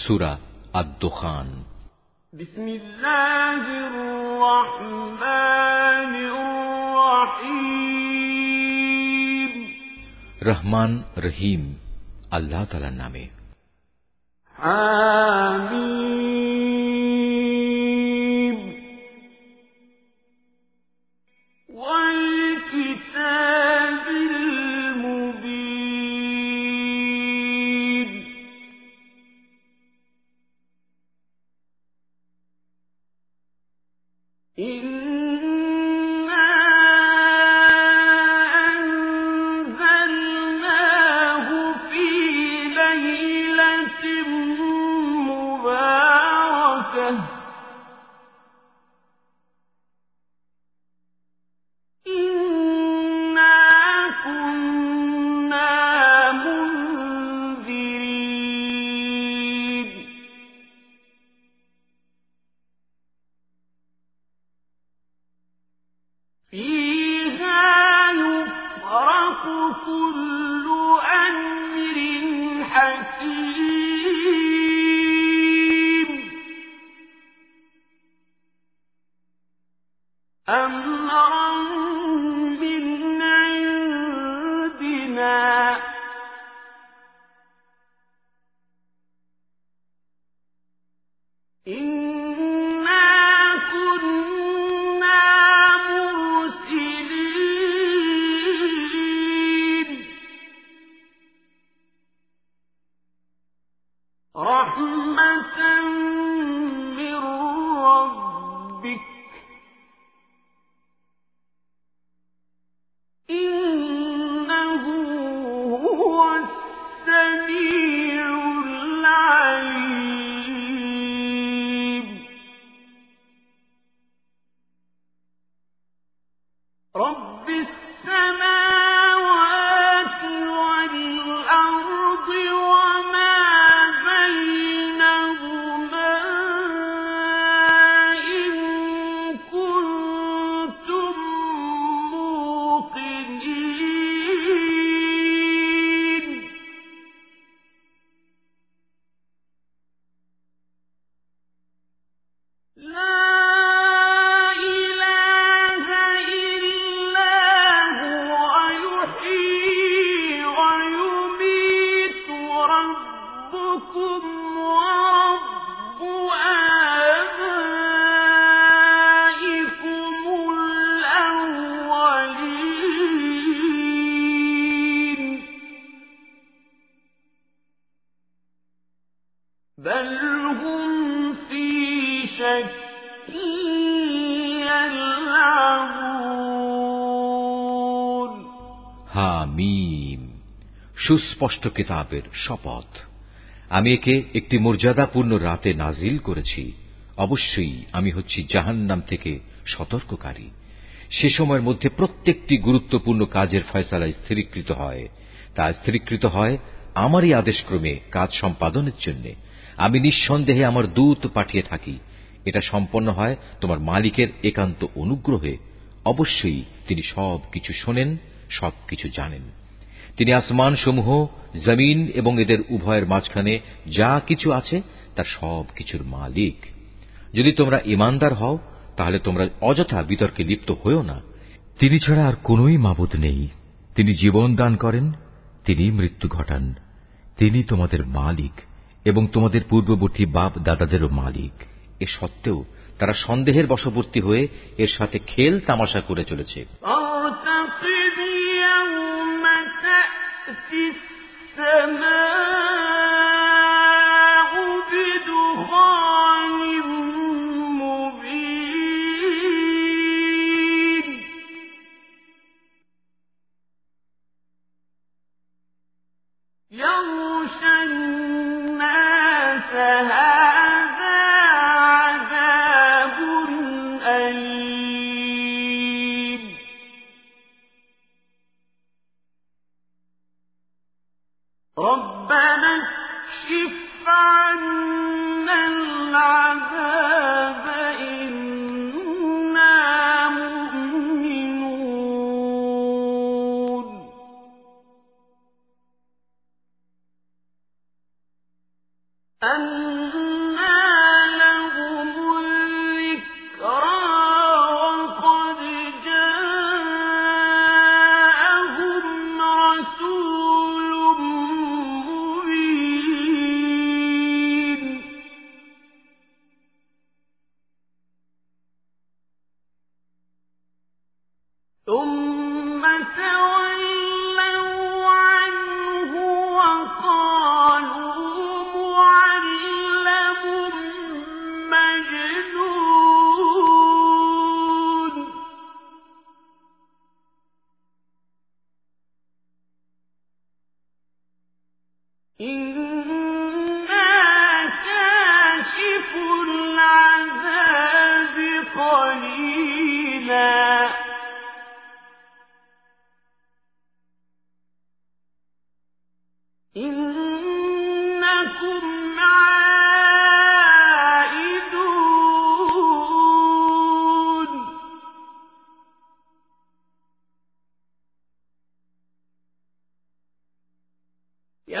সুরা আদ-দোখান بسم الله الرحمن الرحيم রহমান রহিম আল্লাহ তালার নামে حميم Father হামিম। সুস্পষ্ট কিতাবের শপথ। আমি একে একটি মর্যাদাপূর্ণ রাতে নাজিল করেছি। অবশ্যই আমি হচ্ছি জাহান্নাম থেকে সতর্ককারী। সে সময়ের মধ্যে প্রত্যেকটি গুরুত্বপূর্ণ কাজের ফয়সালা স্থিরীকৃত হয়। তা স্থিরীকৃত হয় আমারই আদেশক্রমে কাজ সম্পাদনের জন্য। আমি নিঃসন্দেহে আমার দূত পাঠিয়ে থাকি। এটা সম্পন্ন হয় তোমার মালিকের একান্ত অনুগ্রহে। অবশ্যই তিনি সব কিছু শোনেন সবকিছু জানেন। তিনি আসমানসমূহ, জমিন এবং এদের উভয়ের মাঝখানে যা কিছু আছে তার সবকিছুর মালিক। যদি তোমরা ইমানদার হও, তাহলে তোমরা অযথা বিতর্কে লিপ্ত হও না। তিনি ছাড়া আর কোনই মাবুদ নেই। তিনি জীবন দান করেন তিনি মৃত্যু ঘটান। তিনি তোমাদের মালিক এবং তোমাদের পূর্ববর্তী বাপ দাদাদেরও মালিক। এ সত্ত্বেও তারা সন্দেহের বশবর্তী হয়ে এর সাথে খেল তামাশা করে চলেছে। في السماء. ربنا اكشف عنا العذاب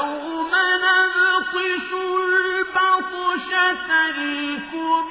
يوم نبطش البطشة الكبرى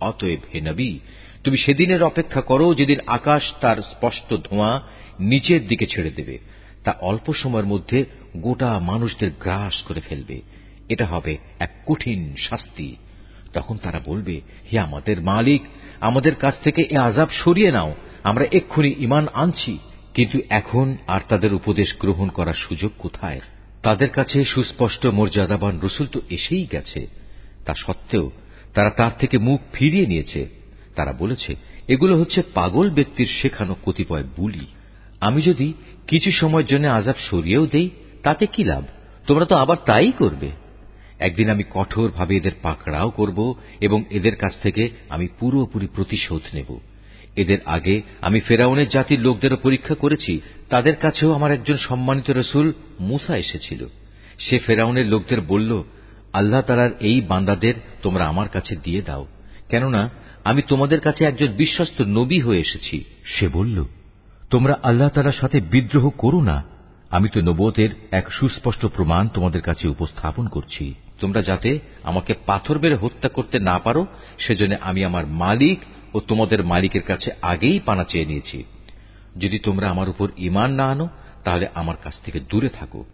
অতএব হে নবী, তুমি সেদিনের অপেক্ষা করো যেদিন আকাশ তার স্পষ্ট ধোঁয়া নিচের দিকে ছেড়ে দেবে। তা অল্প সময়ের মধ্যে গোটা মানুষদের গ্রাস করে ফেলবে। এটা হবে এক কঠিন শাস্তি। তখন তারা বলবে, হে আমাদের মালিক, আমাদের কাছ থেকে এ আজাব সরিয়ে নাও, আমরা এক্ষুনি ইমান আনছি। কিন্তু এখন আর তাদের উপদেশ গ্রহণ করার সুযোগ কোথায়? তাদের কাছে সুস্পষ্ট মর্যাদাবান রসুল তো এসেই গেছে। তা সত্ত্বেও তারা তার থেকে মুখ ফিরিয়ে নিয়েছে। তারা বলেছে, এগুলো হচ্ছে পাগল ব্যক্তির শেখানো কতিপয় বুলি। আমি যদি কিছু সময়ের জন্য আজাব সরিয়েও দেই, তাতে কি লাভ? তোমরা তো আবার তাই করবে। একদিন আমি কঠোরভাবে এদের পাকড়াও করব এবং এদের কাছ থেকে আমি পুরোপুরি প্রতিশোধ নেব। এদের আগে আমি ফেরাউনের জাতির লোকদেরও পরীক্ষা করেছি। তাদের কাছেও আমার একজন সম্মানিত রসুল মুসা এসেছিল। সে ফেরাউনের লোকদের বলল, আল্লাহ তালার এই বান্দাদের তোমরা আমার কাছে দিয়ে দাও। কেননা, আমি তোমাদের কাছে একজন বিশ্বস্ত নবী হয়ে এসেছি। সে বলল তোমরা আল্লাহ তালার সাথে বিদ্রোহ করো না। আমি তো নবতের এক সুস্পষ্ট প্রমাণ তোমাদের কাছে উপস্থাপন করছি। তোমরা যাতে আমাকে পাথর বেড়ে হত্যা করতে না পারো, সেজন্য আমি আমার মালিক ও তোমাদের মালিকের কাছে আগেই পানা চেয়ে নিয়েছি। যদি তোমরা আমার উপর ইমান না আনো, তাহলে আমার কাছ থেকে দূরে থাকো।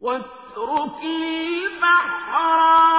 واترك البحر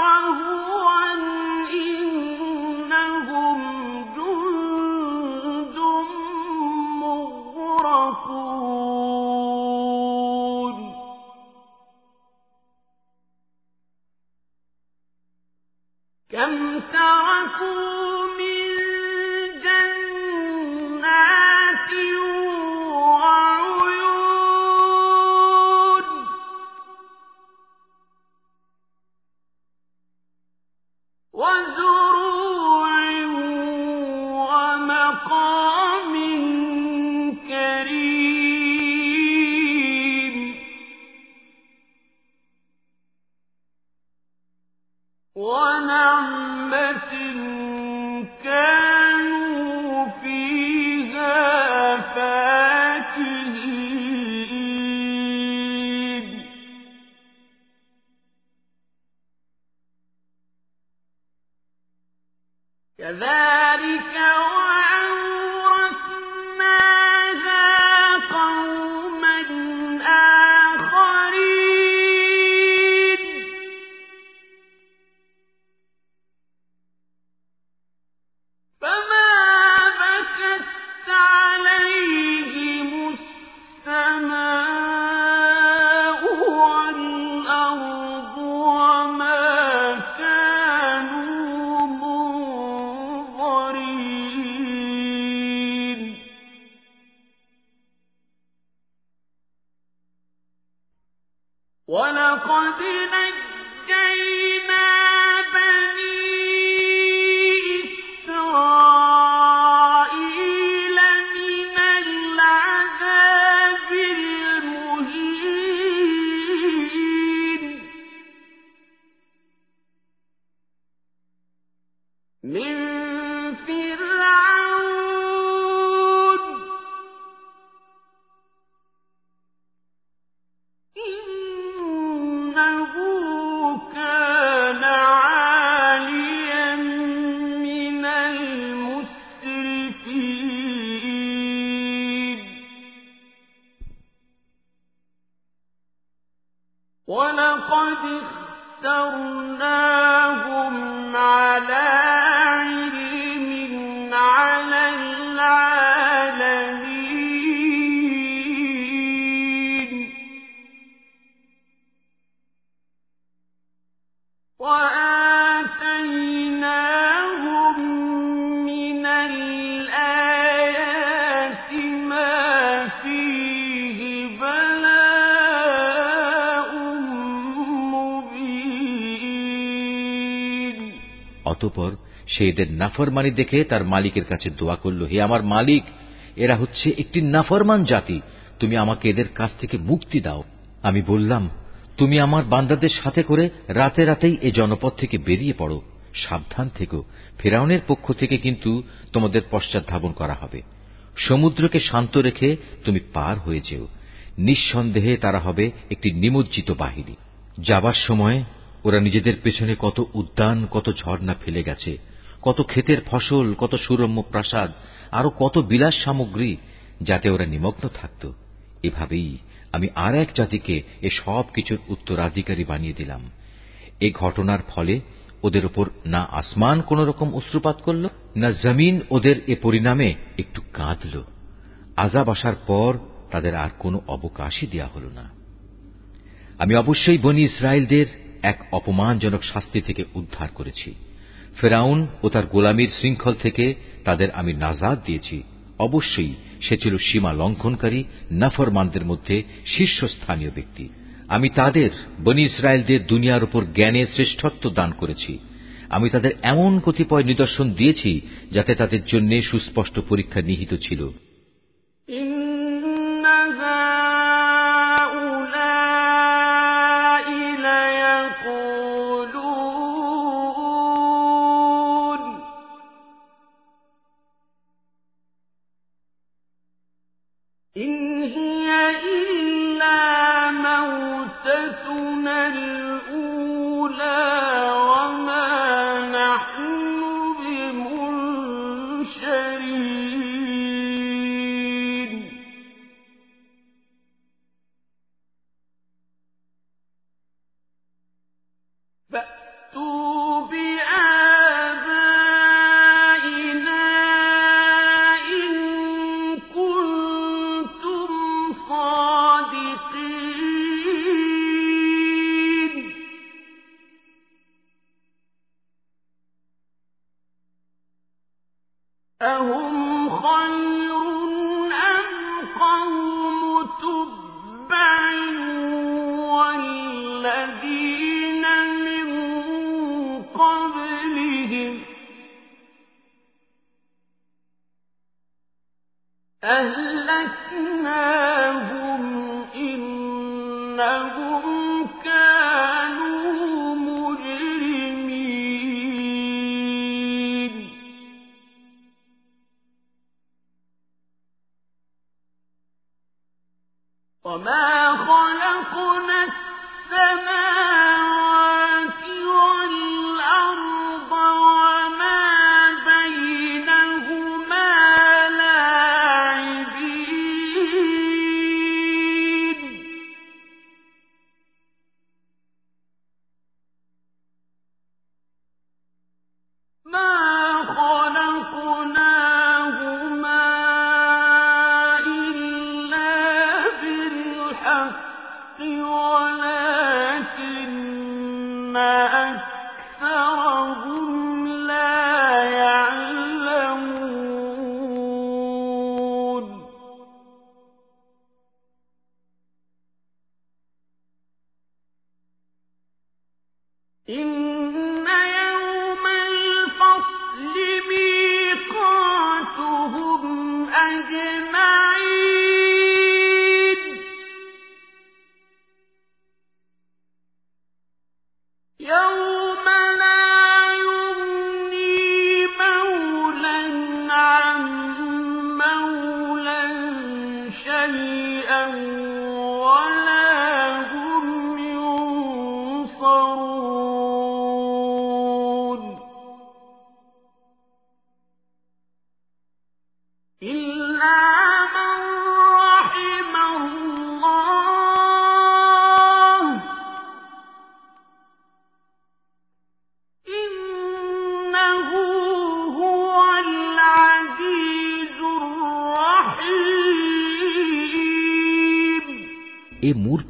我。অতপর সে এদের নাফরমানি দেখে তার মালিকের কাছে দোয়া করল, হে আমার মালিক, এরা হচ্ছে একটি নাফরমান জাতি। তুমি আমাকে এদের কাছ থেকে মুক্তি দাও। আমি বললাম, তুমি আমার বান্দাদের সাথে করে রাতে রাতেই এ জনপদ থেকে বেরিয়ে পড়ো। সাবধান থেকো। ফেরাউনের পক্ষ থেকে কিন্তু তোমাদের পশ্চাৎ ধাবন করা হবে। সমুদ্রকে শান্ত রেখে তুমি পার হয়ে যেও। নিঃসন্দেহে তারা হবে একটি নিমজ্জিত বাহিনী। যাবার সময় ওরা নিজেদের পেছনে কত উদ্যান, কত ঝর্ণা ফেলে গেছে, কত ক্ষেতের ফসল, কত সুরম্য প্রাসাদ, আরও কত বিলাস সামগ্রী যাতে ওরা নিমগ্ন থাকত। এভাবেই আমি আর এক জাতিকে এ সব কিছুর উত্তরাধিকারী বানিয়ে দিলাম। এ ঘটনার ফলে ওদের ওপর না আসমান কোন রকম অশ্রুপাত করল, না জমিন ওদের এ পরিণামে একটু কাঁদল। আজাব আসার পর তাদের আর কোনো অবকাশই দেয়া হল না। আমি অবশ্যই বনি ইসরায়েলদের এক অপমানজনক শাস্তি থেকে উদ্ধার করেছি। ফেরাউন ও তার গোলামীর শৃঙ্খল থেকে তাদের আমি নাজাদ দিয়েছি। অবশ্যই সে ছিল সীমা লঙ্ঘনকারী, নাফরমানদের মধ্যে শীর্ষস্থানীয় ব্যক্তি। আমি তাদের, বনি ইসরায়েলদের দুনিয়ার উপর জ্ঞানে শ্রেষ্ঠত্ব দান করেছি। আমি তাদের এমন কতিপয় নিদর্শন দিয়েছি যাতে তাদের জন্য সুস্পষ্ট পরীক্ষা নিহিত ছিল। إن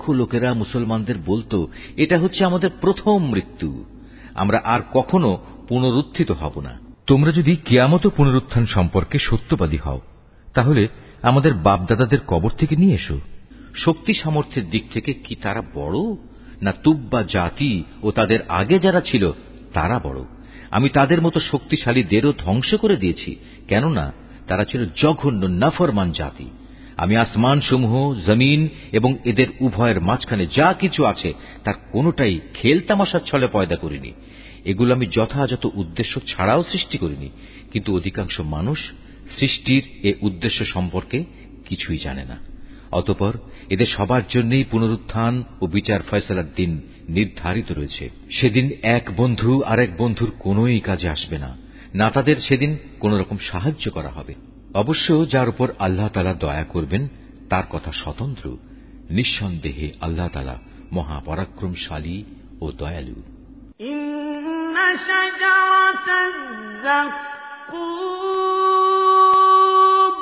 মূর্খ লোকেরা মুসলমানদের বলতো এটা হচ্ছে আমাদের প্রথম মৃত্যু। আমরা আর কখনো পুনরুত্থিত হব না। তোমরা যদি কেয়ামত পুনরুত্থান সম্পর্কে সত্যবাদী হও তাহলে আমাদের বাপদাদাদের কবর থেকে নিয়ে এসো। শক্তি সামর্থ্যের দিক থেকে কি তারা বড়? না তুব্বা জাতি ও তাদের আগে যারা ছিল তারা বড়? আমি তাদের মতো শক্তিশালীদেরও ধ্বংস করে দিয়েছি কেননা তারা ছিল জঘন্য নাফরমান জাতি। আমি আসমানসমূহ, জমিন এবং এদের উভয়ের মাঝখানে যা কিছু আছে, তার কোনোটাই খেলতামাশার ছলে পয়দা করিনি। এগুলো আমি যথাযথ উদ্দেশ্য ছাড়াও সৃষ্টি করিনি, কিন্তু অধিকাংশ মানুষ সৃষ্টির এ উদ্দেশ্য সম্পর্কে কিছুই জানে না। অতপর এদের সবার জন্যই পুনরুত্থান ও বিচার ফয়সলার দিন নির্ধারিত রয়েছে। সেদিন এক বন্ধু আরেক বন্ধুর কোনই কাজে আসবে না। না তাদের সেদিন কোন রকম সাহায্য করা হবে। অবশ্য যার উপর আল্লাহ তালা দয়া করবেন তার কথা স্বতন্ত্র নিঃসন্দেহে আল্লাহ তালা মহাপরাক্রমশালী ও দয়ালু إن شجرة الزقوم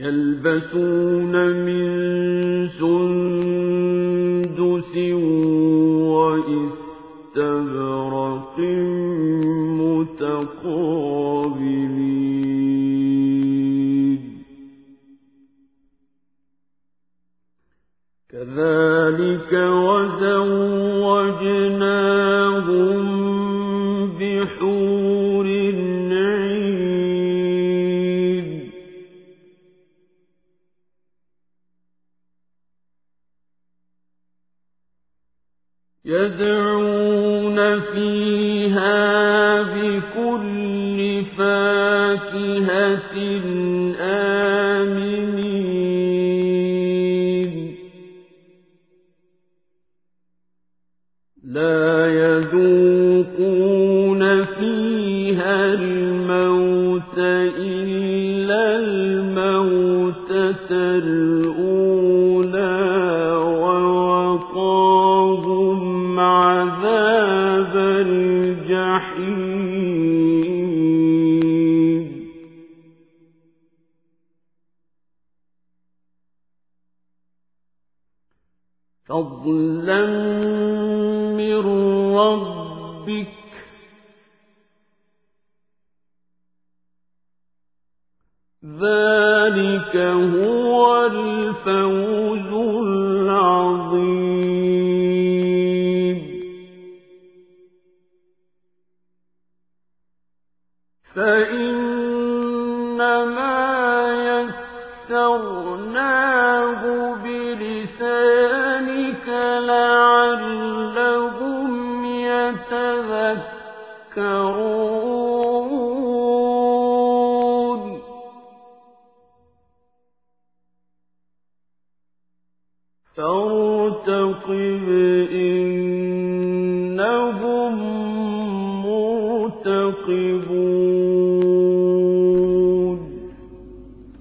يلبسون من سندس وإستبرق متقابلين. كذلك فاكهة آمنين. لا يذوقون فيها الموت إلا الموتة الأولى ووقاهم عذاب الجحيم. ذلك هو الفوز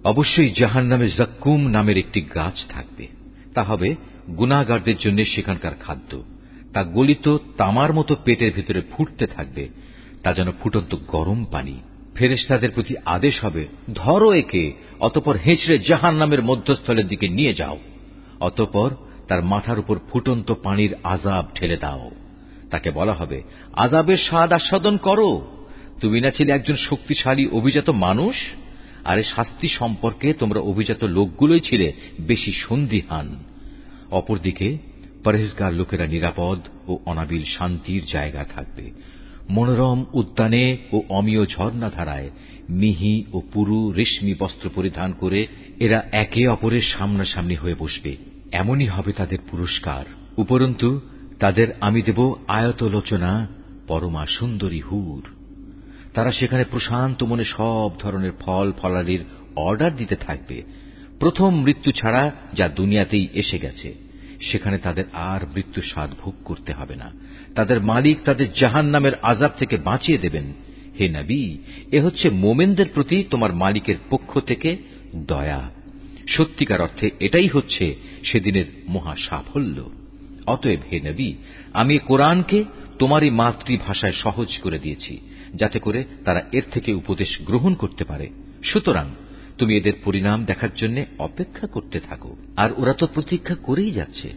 অবশ্যই জাহান নামে জাক্কুম নামের একটি গাছ থাকবে। তা হবে গুনাগারদের জন্য সেখানকার খাদ্য। তা গলিত তামার মতো পেটের ভিতরে ফুটতে থাকবে। তা যেন ফুটন্ত গরম পানি। ফেরেশতাদের প্রতি আদেশ হবে, ধরো একে, অতপর হেঁচড়ে জাহান নামের মধ্যস্থলের দিকে নিয়ে যাও। অতপর তার মাথার উপর ফুটন্ত পানির আজাব ঠেলে দাও। তাকে বলা হবে আজাবের স্বাদ আস্বাদন করো। তুমি না ছিলে একজন শক্তিশালী, অভিজাত মানুষ? আর এ শাস্তি সম্পর্কে তোমরা অভিজাত লোকগুলোই ছিলে বেশি সন্দিহান। অপরদিকে, পরহেজগার লোকেরা নিরাপদ ও অনাবিল শান্তির জায়গা থাকবে। মনোরম উদ্যানে ও অমীয় ঝর্ণাধারায় মিহি ও পুরু রেশমি বস্ত্র পরিধান করে এরা একে অপরের সামনাসামনি হয়ে বসবে। এমনই হবে তাদের পুরস্কার। উপরন্তু, তাদের আমি দেব আয়তলোচনা, পরমা সুন্দরী হুর। তারা সেখানে প্রশান্ত মনে সব ধরনের ফল ফলালির অর্ডার দিতে থাকবে। প্রথম মৃত্যু ছাড়া যা দুনিয়াতেই এসে গেছে, সেখানে তাদের আর মৃত্যু স্বাদ ভোগ করতে হবে না। তাদের মালিক তাদের জাহান নামের আজাব থেকে বাঁচিয়ে দেবেন। হে নবী, এ হচ্ছে মোমেনদের প্রতি তোমার মালিকের পক্ষ থেকে দয়া। সত্যিকার অর্থে এটাই হচ্ছে সেদিনের মহা সাফল্য। অতএব হে নবী, আমি কোরআনকে তোমারই মাতৃভাষায় সহজ করে দিয়েছি। যাতে করে তারা এর থেকে উপদেশ গ্রহণ করতে পারে। সুতরাং তুমি এদের পরিণাম দেখার জন্য অপেক্ষা করতে থাকো। আর ওরা তো প্রতীক্ষা করেই যাচ্ছে।